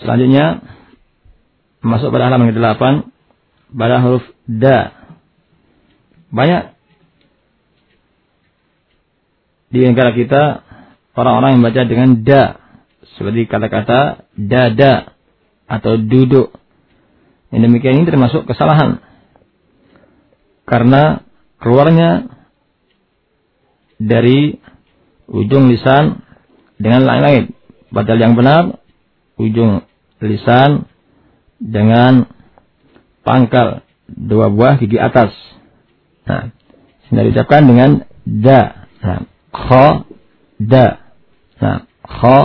Selanjutnya masuk pada halaman ke-8 pada huruf da. Banyak di negara kita orang-orang yang baca dengan da seperti kata-kata dada atau duduk. Yang demikian ini termasuk kesalahan. Karena keluarnya dari ujung lisan dengan lain-lain. Padahal yang benar ujung lisan dengan pangkal dua buah gigi atas. Nah, sehingga diucapkan dengan da. Nah, kho da. Nah, kho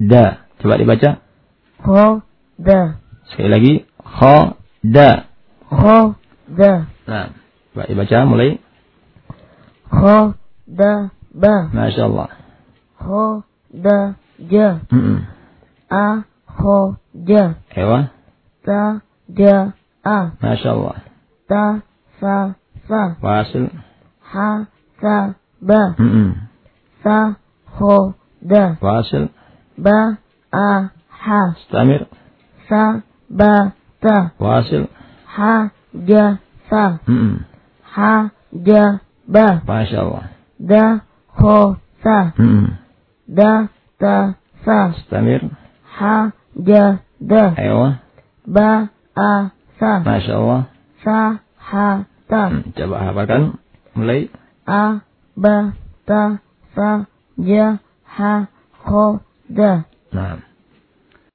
da. Coba dibaca. Kho da. Sekali lagi, kho da. Kho da. Nah, coba dibaca mulai. Kho da ba. Masya Allah. Kho da ja. Mm -mm. A kho ja. Ewa. Ta ja a. Masya Allah. Ta sa sa. Wasil. Ha sa ba. Mm -mm. Sa kho da. Wasil. Ba a ha. Istamir. Sa ba ta. Wasil. Ha ja sa. Mm -mm. Ha ja ba. Masya Allah. Da kho sa. Mm -mm. Da ta sa. Istamir. Ha ja da. Ewa. Ba a sa. Masya Allah. Sa ha ta. Hmm, Coba hafalkan. Mulai. A ba ta sa ja ha kho da. Nah.